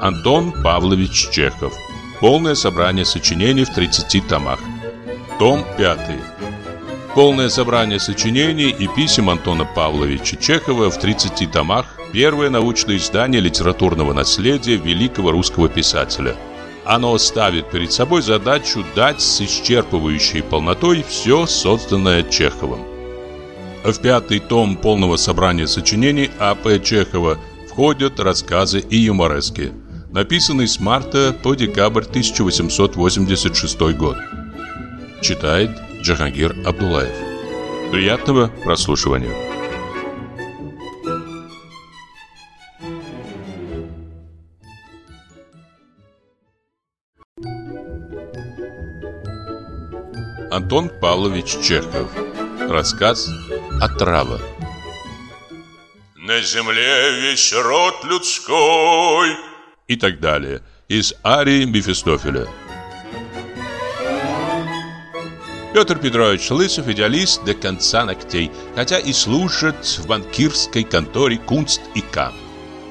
Антон Павлович Чехов. Полное собрание сочинений в 30 томах. Том 5. Полное собрание сочинений и писем Антона Павловича Чехова в 30 томах. Первое научное издание литературного наследия великого русского писателя. Оно ставит перед собой задачу дать с исчерпывающей полнотой все созданное Чеховым. В пятый том полного собрания сочинений А.П. Чехова входят рассказы и юморески – написанный с марта по декабрь 1886 год. Читает Джахангир Абдулаев. Приятного прослушивания. Антон Павлович Чехов. Рассказ «Отрава». На земле весь род людской и так далее из арии Мефистофеля. Петр Петрович Лысов идеалист до конца ногтей, хотя и служит в банкирской конторе Кунст и К.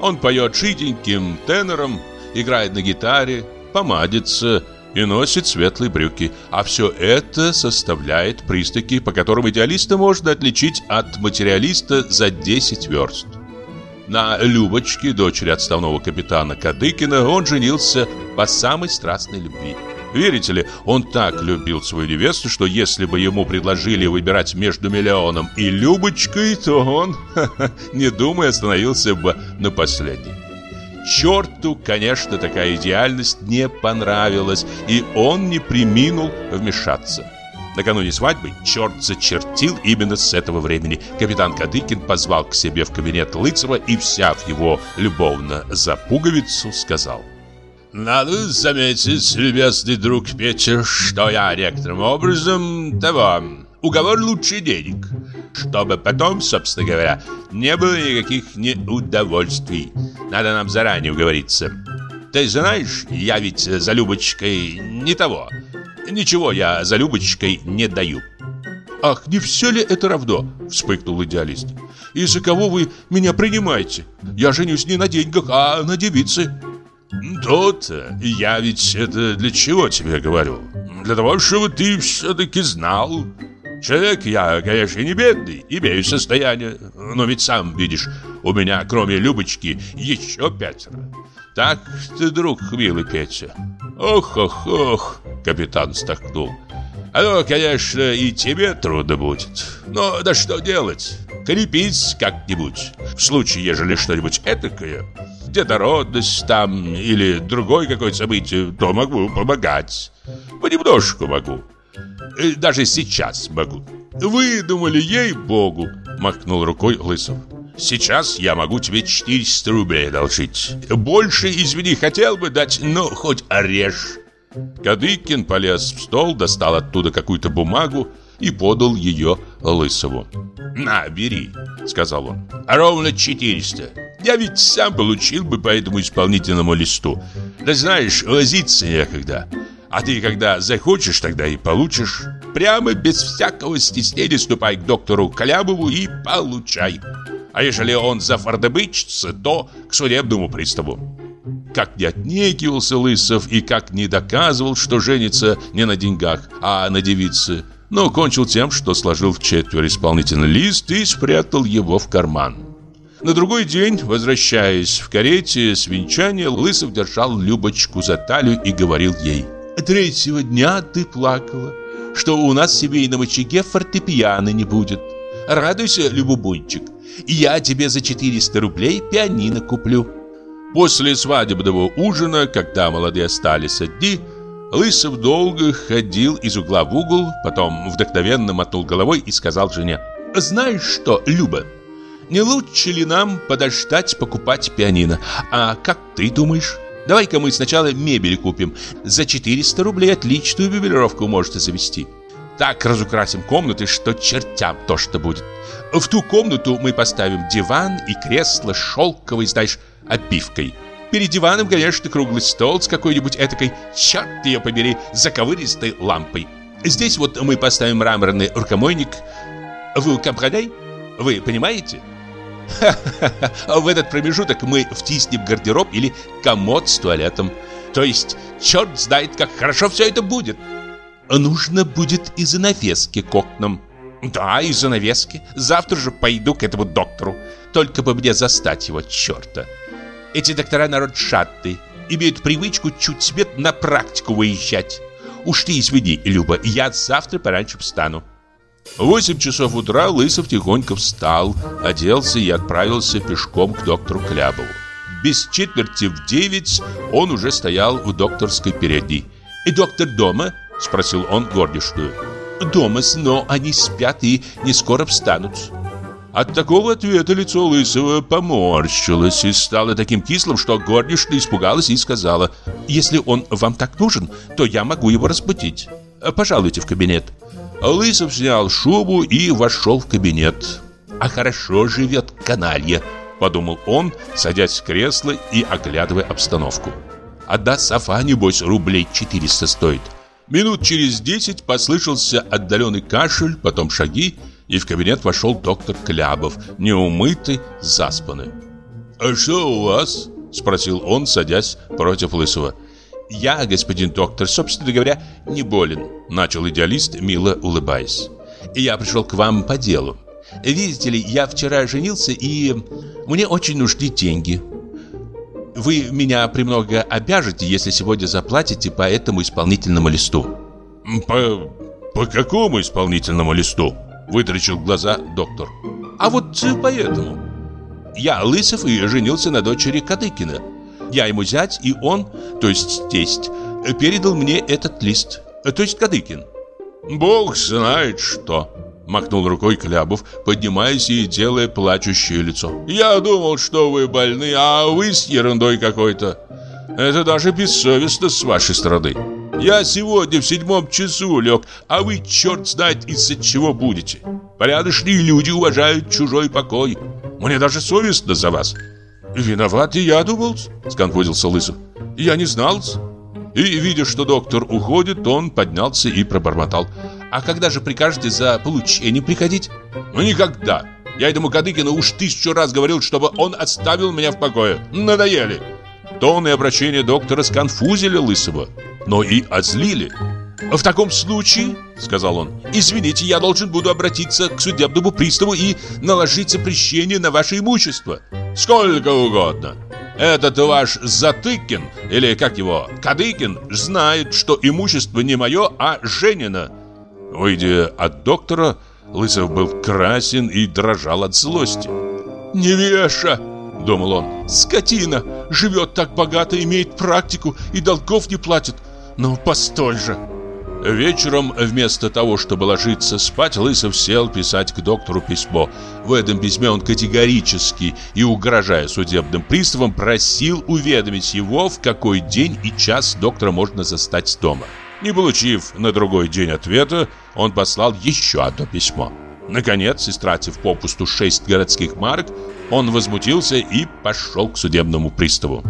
Он поет жиденьким тенором, играет на гитаре, помадится и носит светлые брюки. А все это составляет признаки, по которым идеалиста можно отличить от материалиста за 10 верст. На Любочке, дочери отставного капитана Кадыкина, он женился по самой страстной любви. Верите ли, он так любил свою невесту, что если бы ему предложили выбирать между миллионом и Любочкой, то он, не думая, остановился бы на последней. Черту, конечно, такая идеальность не понравилась, и он не приминул вмешаться. Накануне свадьбы черт зачертил именно с этого времени. Капитан Кадыкин позвал к себе в кабинет Лыцева и, взяв его любовно за пуговицу, сказал «Надо заметить, любезный друг Петя, что я некоторым образом того, уговор лучше денег, чтобы потом, собственно говоря, не было никаких неудовольствий. Надо нам заранее уговориться. Ты знаешь, я ведь за Любочкой не того». Ничего я за Любочкой не даю. Ах, не все ли это равно? Вспыхнул идеалист. И за кого вы меня принимаете? Я женюсь не на деньгах, а на девице. Тот, я ведь это для чего тебе говорю? Для того, чтобы ты все-таки знал. Человек я, конечно, не бедный, имею состояние, но ведь сам видишь, у меня, кроме Любочки, еще пятеро. Так ты, друг, милый Петя. Ох, ох, ох, капитан вздохнул. Ну, конечно, и тебе трудно будет. Но да что делать? Крепись как-нибудь. В случае, ежели что-нибудь этакое, детородность там или другое какое-то событие, то могу помогать. Понемножку могу. Даже сейчас могу. Вы думали, ей-богу, махнул рукой Лысов. Сейчас я могу тебе 400 рублей одолжить. Больше, извини, хотел бы дать, но хоть орежь. Кадыкин полез в стол, достал оттуда какую-то бумагу и подал ее Лысову. «На, бери», — сказал он. «Ровно 400. Я ведь сам получил бы по этому исполнительному листу. Да знаешь, возиться некогда. А ты, когда захочешь, тогда и получишь. Прямо без всякого стеснения ступай к доктору Калябову и получай». А ежели он зафардебычится, то к судебному приставу. Как не отнекивался Лысов и как не доказывал, что женится не на деньгах, а на девице, но кончил тем, что сложил в четверо исполнительный лист и спрятал его в карман. На другой день, возвращаясь в карете с венчания, Лысов держал Любочку за талию и говорил ей «Третьего дня ты плакала, что у нас в семейном очаге фортепиано не будет. Радуйся, Любубунчик, я тебе за 400 рублей пианино куплю. После свадебного ужина, когда молодые остались одни, Лысов долго ходил из угла в угол, потом вдохновенно мотнул головой и сказал жене, «Знаешь что, Люба, не лучше ли нам подождать покупать пианино? А как ты думаешь?» Давай-ка мы сначала мебель купим. За 400 рублей отличную мебелировку можете завести. Так разукрасим комнаты, что чертям то, что будет. В ту комнату мы поставим диван и кресло шелковой, знаешь, обивкой. Перед диваном, конечно, круглый стол с какой-нибудь этакой, черт ее побери, заковыристой лампой. Здесь вот мы поставим мраморный рукомойник. Вы компрадай? Вы понимаете? Ха-ха-ха. В этот промежуток мы втиснем гардероб или комод с туалетом. То есть, черт знает, как хорошо все это будет. Нужно будет и занавески к окнам. Да, и занавески. Завтра же пойду к этому доктору. Только бы мне застать его, черта. Эти доктора народ шатный. Имеют привычку чуть свет на практику выезжать. Уж ты извини, Люба, я завтра пораньше встану. В 8 часов утра Лысов тихонько встал, оделся и отправился пешком к доктору Клябову. Без четверти в девять он уже стоял в докторской передней. «И доктор дома?» – спросил он горничную. «Дома, но они спят и не скоро встанут». От такого ответа лицо Лысого поморщилось и стало таким кислым, что горничная испугалась и сказала, «Если он вам так нужен, то я могу его разбудить. Пожалуйте в кабинет». Лысов снял шубу и вошел в кабинет. «А хорошо живет каналья», — подумал он, садясь в кресло и оглядывая обстановку. «Одна софа, небось, рублей 400 стоит». Минут через десять послышался отдаленный кашель, потом шаги, и в кабинет вошел доктор Клябов, неумытый, заспанный. «А что у вас?» – спросил он, садясь против Лысого. «Я, господин доктор, собственно говоря, не болен», – начал идеалист, мило улыбаясь. «Я пришел к вам по делу. Видите ли, я вчера женился, и мне очень нужны деньги. Вы меня премного обяжете, если сегодня заплатите по этому исполнительному листу». «По, по какому исполнительному листу?» Вытрачил глаза доктор. А вот поэтому. Я Лысов и женился на дочери Кадыкина. Я ему зять, и он, то есть тесть, передал мне этот лист, то есть Кадыкин. Бог знает что, махнул рукой Клябов, поднимаясь и делая плачущее лицо. Я думал, что вы больны, а вы с ерундой какой-то. Это даже бессовестно с вашей стороны. Я сегодня в седьмом часу лег, а вы черт знает из-за чего будете. Порядочные люди уважают чужой покой. Мне даже совестно за вас. Виноват и я думал, сконфузился Лысов. Я не знал. И, видя, что доктор уходит, он поднялся и пробормотал. А когда же прикажете за получение приходить? Ну, никогда. Я этому Кадыкину уж тысячу раз говорил, чтобы он оставил меня в покое. Надоели. Тон и обращение доктора сконфузили Лысого но и озлили. «В таком случае, — сказал он, — извините, я должен буду обратиться к судебному приставу и наложить запрещение на ваше имущество». «Сколько угодно. Этот ваш Затыкин, или как его, Кадыкин, знает, что имущество не мое, а Женина». Выйдя от доктора, Лысов был красен и дрожал от злости. «Невеша!» — думал он. «Скотина! Живет так богато, имеет практику и долгов не платит. Ну, постоль же. Вечером, вместо того, чтобы ложиться спать, Лысов сел писать к доктору письмо. В этом письме он категорически и угрожая судебным приставам просил уведомить его, в какой день и час доктора можно застать дома. Не получив на другой день ответа, он послал еще одно письмо. Наконец, истратив попусту шесть городских марок, он возмутился и пошел к судебному приставу.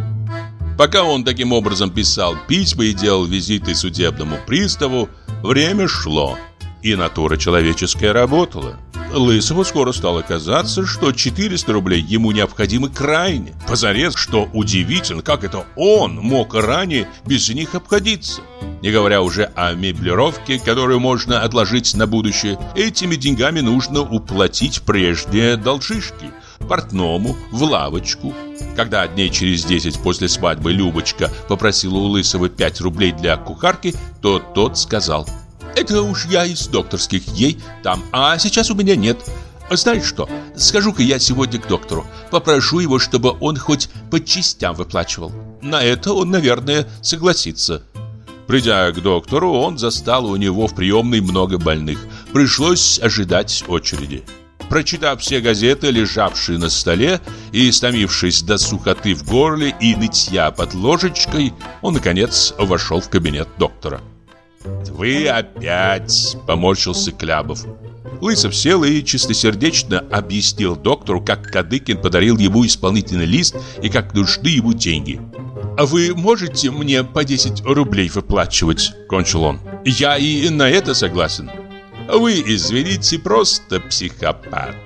Пока он таким образом писал письма и делал визиты судебному приставу, время шло, и натура человеческая работала. Лысову скоро стало казаться, что 400 рублей ему необходимы крайне. Позарез, что удивительно, как это он мог ранее без них обходиться. Не говоря уже о меблировке, которую можно отложить на будущее, этими деньгами нужно уплатить прежние должишки – портному, в лавочку. Когда дней через 10 после свадьбы Любочка попросила у Лысого 5 рублей для кухарки, то тот сказал «Это уж я из докторских ей там, а сейчас у меня нет». Знаешь что, скажу-ка я сегодня к доктору, попрошу его, чтобы он хоть по частям выплачивал. На это он, наверное, согласится. Придя к доктору, он застал у него в приемной много больных. Пришлось ожидать очереди. Прочитав все газеты, лежавшие на столе, и стомившись до сухоты в горле и нытья под ложечкой, он, наконец, вошел в кабинет доктора. «Вы опять!» – поморщился Клябов. Лысов сел и чистосердечно объяснил доктору, как Кадыкин подарил ему исполнительный лист и как нужны ему деньги. «А вы можете мне по 10 рублей выплачивать?» – кончил он. «Я и на это согласен». Вы, извините, просто психопат.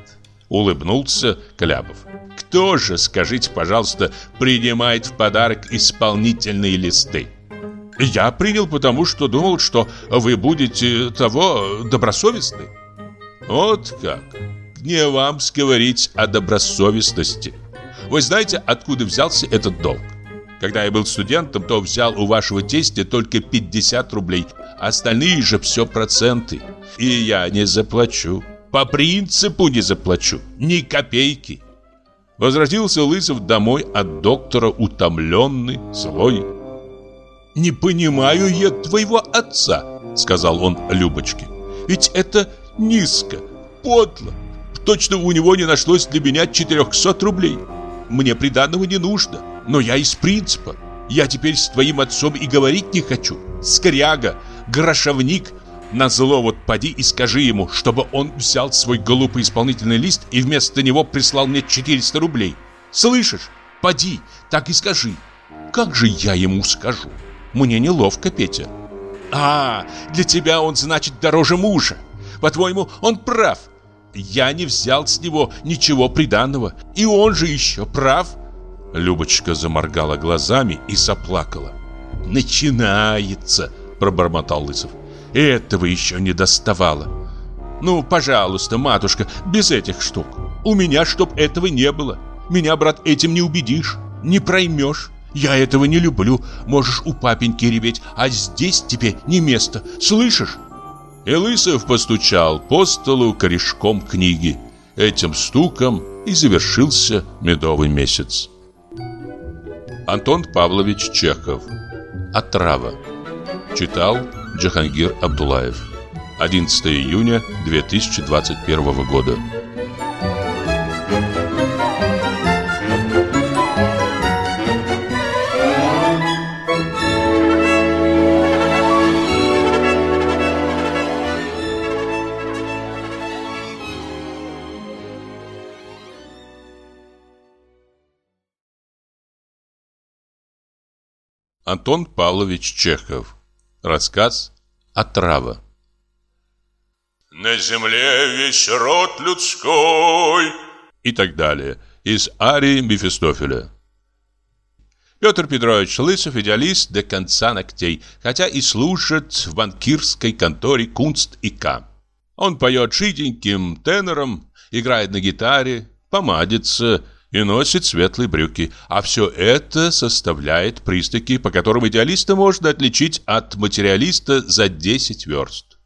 улыбнулся Кляпов. Кто же, скажите, пожалуйста, принимает в подарок исполнительные листы? Я принял, потому что думал, что вы будете того добросовестны. Вот как. Не вам говорить о добросовестности. Вы знаете, откуда взялся этот долг? Когда я был студентом, то взял у вашего тестя только 50 рублей, а остальные же все проценты. И я не заплачу. По принципу не заплачу. Ни копейки. Возвратился Лысов домой от доктора утомленный, злой. «Не понимаю я твоего отца», — сказал он Любочке. «Ведь это низко, подло. Точно у него не нашлось для меня 400 рублей. Мне приданного не нужно, но я из принципа. Я теперь с твоим отцом и говорить не хочу. Скряга, грошовник, на зло вот поди и скажи ему, чтобы он взял свой глупый исполнительный лист и вместо него прислал мне 400 рублей. Слышишь? Поди, так и скажи. Как же я ему скажу? Мне неловко, Петя. А, для тебя он значит дороже мужа. По-твоему, он прав. Я не взял с него ничего приданного, и он же еще прав. Любочка заморгала глазами и заплакала. «Начинается!» – пробормотал Лысов. Этого еще не доставало. Ну, пожалуйста, матушка, без этих штук. У меня чтоб этого не было. Меня, брат, этим не убедишь, не проймешь. Я этого не люблю. Можешь у папеньки реветь, а здесь тебе не место. Слышишь? И Лысов постучал по столу корешком книги. Этим стуком и завершился медовый месяц. Антон Павлович Чехов. Отрава. Читал Джахангир Абдулаев. 11 июня 2021 года. Антон Павлович Чехов Рассказ «Отрава» На земле весь род людской и так далее из арии Мефистофеля. Петр Петрович Лысов идеалист до конца ногтей, хотя и служит в банкирской конторе Кунст и К. Он поет жиденьким тенором, играет на гитаре, помадится и носит светлые брюки. А все это составляет признаки, по которым идеалиста можно отличить от материалиста за 10 верст.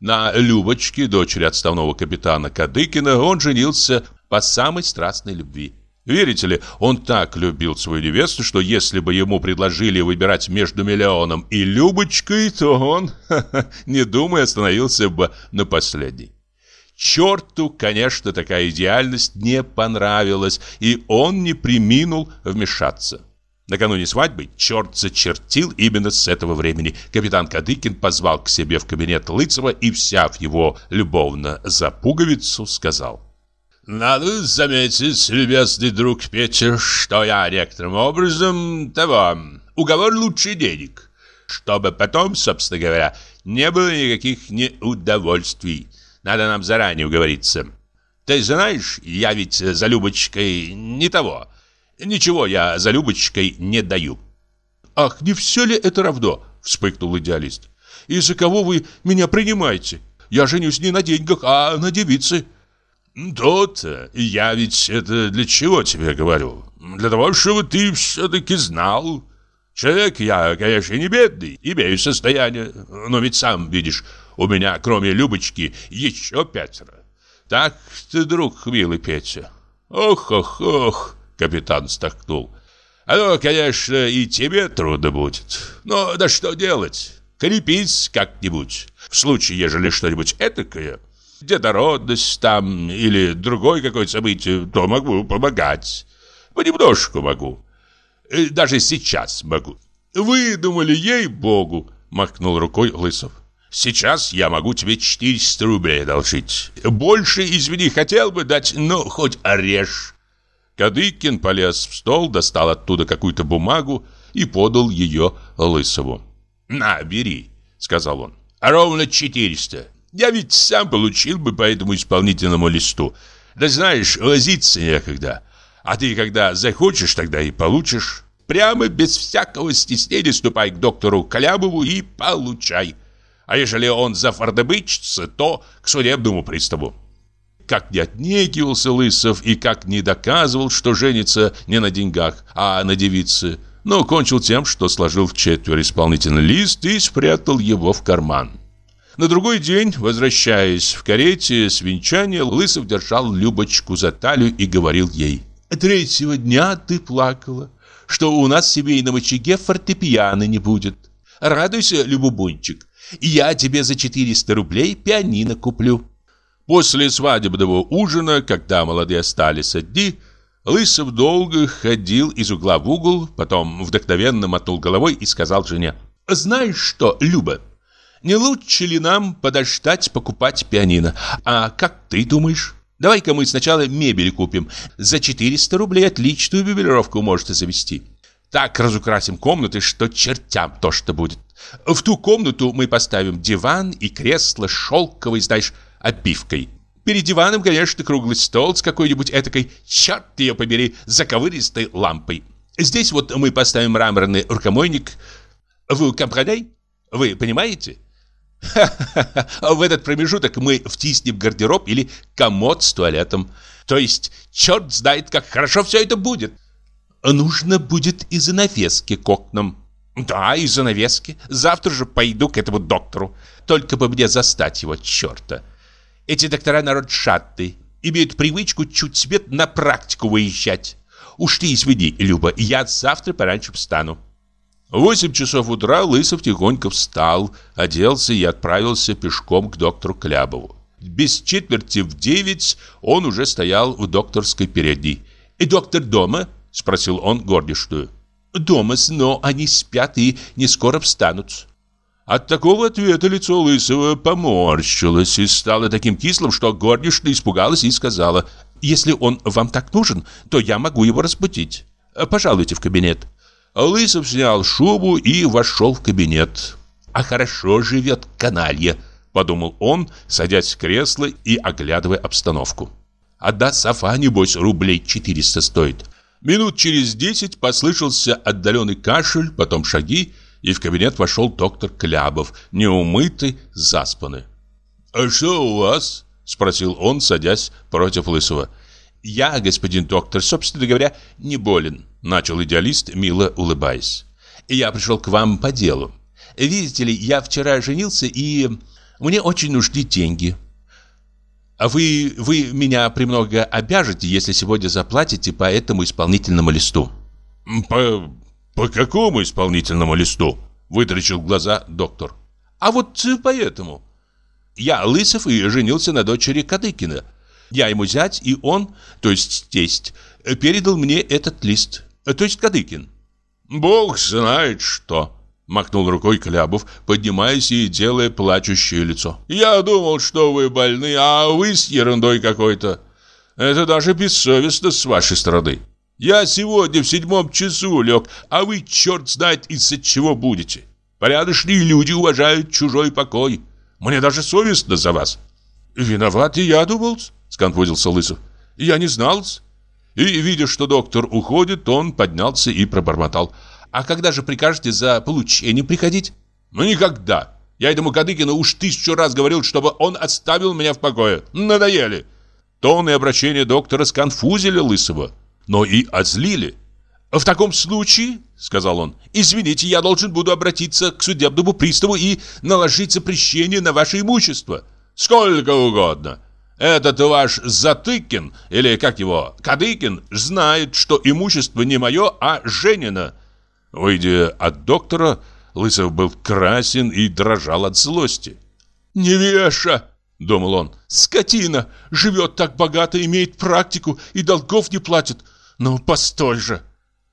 На Любочке, дочери отставного капитана Кадыкина, он женился по самой страстной любви. Верите ли, он так любил свою невесту, что если бы ему предложили выбирать между миллионом и Любочкой, то он, не думая, остановился бы на последней. Черту, конечно, такая идеальность не понравилась, и он не приминул вмешаться. Накануне свадьбы черт зачертил именно с этого времени. Капитан Кадыкин позвал к себе в кабинет Лыцева и, взяв его любовно за пуговицу, сказал. «Надо заметить, любезный друг Петя, что я некоторым образом того, уговор лучше денег, чтобы потом, собственно говоря, не было никаких неудовольствий. Надо нам заранее уговориться. Ты знаешь, я ведь за Любочкой не того. Ничего я за Любочкой не даю. Ах, не все ли это равно? Вспыхнул идеалист. Из-за кого вы меня принимаете? Я женюсь не на деньгах, а на девице. То-то. Я ведь это для чего тебе говорю? Для того, чтобы ты все-таки знал. Человек я, конечно, не бедный, имею состояние, но ведь сам видишь, у меня, кроме Любочки, еще пятеро. Так ты, друг милый Петя. Ох-ох-ох, капитан стахнул. А ну, конечно, и тебе трудно будет. Но да что делать? Крепись как-нибудь. В случае, ежели что-нибудь этакое, детородность там или другое какое-то событие, то могу помогать. Понемножку могу. Даже сейчас могу. Вы думали, ей-богу, махнул рукой Лысов. Сейчас я могу тебе 400 рублей одолжить. Больше, извини, хотел бы дать, но хоть орешь. Кадыкин полез в стол, достал оттуда какую-то бумагу и подал ее Лысову. «На, бери», — сказал он. «Ровно 400. Я ведь сам получил бы по этому исполнительному листу. Да знаешь, возиться некогда. А ты, когда захочешь, тогда и получишь. Прямо без всякого стеснения ступай к доктору Калябову и получай. А ежели он зафардобычится, то к судебному приставу. Как не отнекивался Лысов и как не доказывал, что женится не на деньгах, а на девице, но кончил тем, что сложил в четверо исполнительный лист и спрятал его в карман. На другой день, возвращаясь в карете с венчания, Лысов держал Любочку за талию и говорил ей «Третьего дня ты плакала, что у нас в семейном очаге фортепиано не будет. Радуйся, Любубунчик, и я тебе за 400 рублей пианино куплю». После свадебного ужина, когда молодые остались одни, Лысов долго ходил из угла в угол, потом вдохновенно мотнул головой и сказал жене, «Знаешь что, Люба, не лучше ли нам подождать покупать пианино? А как ты думаешь? Давай-ка мы сначала мебель купим. За 400 рублей отличную мебелировку можете завести. Так разукрасим комнаты, что чертям то, что будет. В ту комнату мы поставим диван и кресло шелковой, знаешь, обивкой. Перед диваном, конечно, круглый стол с какой-нибудь этакой, черт ее побери, заковыристой лампой. Здесь вот мы поставим мраморный рукомойник. Вы компрадей? Вы понимаете? В этот промежуток мы втиснем гардероб или комод с туалетом. То есть, черт знает, как хорошо все это будет. Нужно будет и занавески к окнам. Да, и занавески. Завтра же пойду к этому доктору. Только бы мне застать его, черта. Эти доктора народ шатты. Имеют привычку чуть свет на практику выезжать. Уж ты извини, Люба, я завтра пораньше встану. Восемь часов утра Лысов тихонько встал, оделся и отправился пешком к доктору Клябову. Без четверти в девять он уже стоял в докторской передней. «И доктор дома?» – спросил он горничную. «Дома, но они спят и не скоро встанут». От такого ответа лицо Лысого поморщилось и стало таким кислым, что горничная испугалась и сказала, «Если он вам так нужен, то я могу его разбудить. Пожалуйте в кабинет». Лысов снял шубу и вошел в кабинет. «А хорошо живет каналья», — подумал он, садясь в кресло и оглядывая обстановку. «Одна софа, небось, рублей 400 стоит». Минут через десять послышался отдаленный кашель, потом шаги, и в кабинет вошел доктор Клябов, неумытый, заспанный. «А что у вас?» — спросил он, садясь против Лысого. «Я, господин доктор, собственно говоря, не болен», — начал идеалист, мило улыбаясь. «Я пришел к вам по делу. Видите ли, я вчера женился, и мне очень нужны деньги. А вы, вы меня премного обяжете, если сегодня заплатите по этому исполнительному листу». «По, по какому исполнительному листу?» — вытрачил глаза доктор. «А вот поэтому. Я Лысов и женился на дочери Кадыкина». Я ему зять, и он, то есть тесть, передал мне этот лист, то есть Кадыкин. Бог знает что, махнул рукой Клябов, поднимаясь и делая плачущее лицо. Я думал, что вы больны, а вы с ерундой какой-то. Это даже бессовестно с вашей стороны. Я сегодня в седьмом часу лег, а вы черт знает из-за чего будете. Порядочные люди уважают чужой покой. Мне даже совестно за вас. Виноват и я думал, сконфузился Лысов. «Я не знал. И, видя, что доктор уходит, он поднялся и пробормотал. «А когда же прикажете за получением приходить?» «Ну, никогда. Я этому Кадыкину уж тысячу раз говорил, чтобы он оставил меня в покое. Надоели». Тон и обращение доктора сконфузили Лысого, но и озлили. «В таком случае, — сказал он, — извините, я должен буду обратиться к судебному приставу и наложить запрещение на ваше имущество». «Сколько угодно. Этот ваш Затыкин, или как его, Кадыкин, знает, что имущество не мое, а Женина. Выйдя от доктора, Лысов был красен и дрожал от злости. «Невеша!» — думал он. «Скотина! Живет так богато, имеет практику и долгов не платит. Ну, постой же!»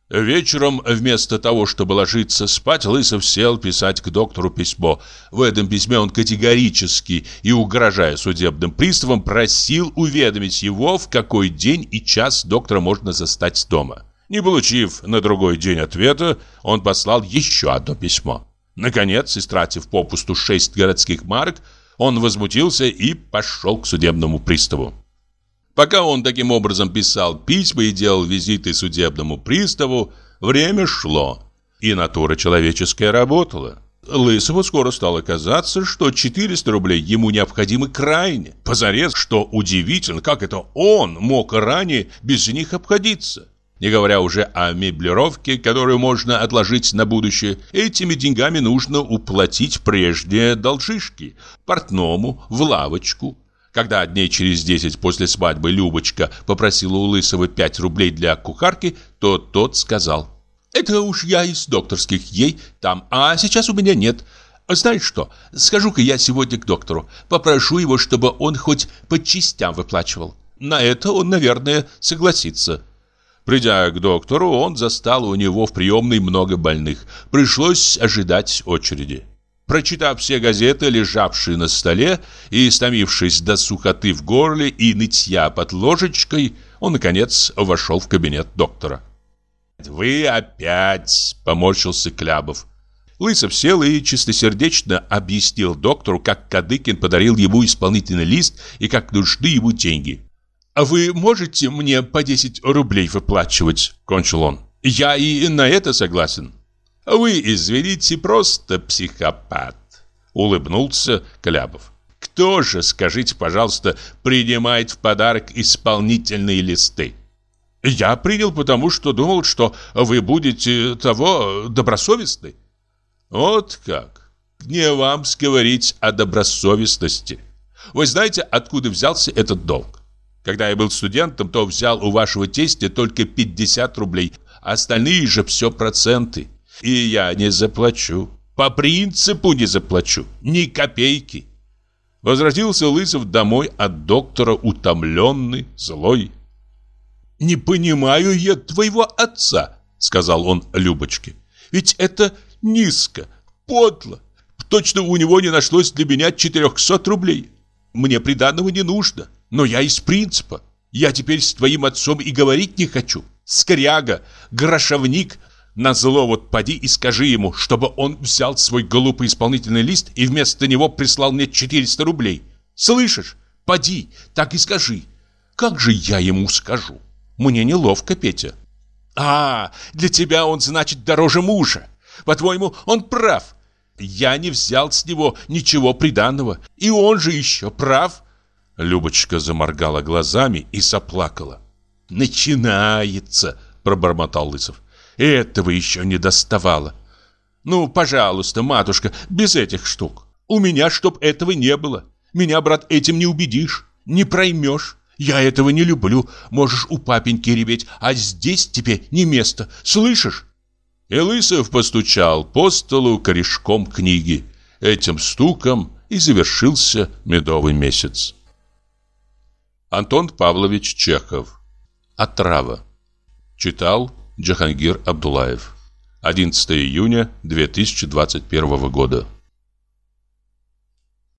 Вечером, вместо того, чтобы ложиться спать, Лысов сел писать к доктору письмо. В этом письме он категорически и угрожая судебным приставам просил уведомить его, в какой день и час доктора можно застать дома. Не получив на другой день ответа, он послал еще одно письмо. Наконец, истратив попусту шесть городских марок, он возмутился и пошел к судебному приставу. Пока он таким образом писал письма и делал визиты судебному приставу, время шло, и натура человеческая работала. Лысову скоро стало казаться, что 400 рублей ему необходимы крайне. Позарез, что удивительно, как это он мог ранее без них обходиться. Не говоря уже о меблировке, которую можно отложить на будущее, этими деньгами нужно уплатить прежние должишки. Портному, в лавочку. Когда дней через 10 после свадьбы Любочка попросила у Лысого 5 рублей для кухарки, то тот сказал это уж я из докторских ей там, а сейчас у меня нет. Знаешь что, скажу-ка я сегодня к доктору, попрошу его, чтобы он хоть по частям выплачивал. На это он, наверное, согласится. Придя к доктору, он застал у него в приемной много больных. Пришлось ожидать очереди. Прочитав все газеты, лежавшие на столе, и стомившись до сухоты в горле и нытья под ложечкой, он, наконец, вошел в кабинет доктора. «Вы опять!» – поморщился Клябов. Лысов сел и чистосердечно объяснил доктору, как Кадыкин подарил ему исполнительный лист и как нужны ему деньги. «А вы можете мне по 10 рублей выплачивать?» – кончил он. «Я и на это согласен». «Вы, извините, просто психопат», – улыбнулся Клябов. «Кто же, скажите, пожалуйста, принимает в подарок исполнительные листы?» Я принял, потому что думал, что вы будете того добросовестны. Вот как. Не вам говорить о добросовестности. Вы знаете, откуда взялся этот долг? Когда я был студентом, то взял у вашего тестя только 50 рублей, а остальные же все проценты. И я не заплачу. По принципу не заплачу. Ни копейки. Возвратился Лысов домой от доктора утомленный, злой. «Не понимаю я твоего отца», — сказал он Любочке. «Ведь это низко, подло. Точно у него не нашлось для меня 400 рублей. Мне приданного не нужно, но я из принципа. Я теперь с твоим отцом и говорить не хочу. Скряга, грошовник, Назло вот поди и скажи ему, чтобы он взял свой глупый исполнительный лист и вместо него прислал мне 400 рублей. Слышишь? Поди, так и скажи. Как же я ему скажу? Мне неловко, Петя. А, для тебя он, значит, дороже мужа. По-твоему, он прав. Я не взял с него ничего приданного. И он же еще прав. Любочка заморгала глазами и заплакала. «Начинается!» – пробормотал Лысов. «Этого еще не доставало. Ну, пожалуйста, матушка, без этих штук. У меня чтоб этого не было. Меня, брат, этим не убедишь, не проймешь. Я этого не люблю. Можешь у папеньки реветь, а здесь тебе не место. Слышишь? И Лысов постучал по столу корешком книги. Этим стуком и завершился медовый месяц. Антон Павлович Чехов. Отрава. Читал Джахангир Абдулаев. 11 июня 2021 года.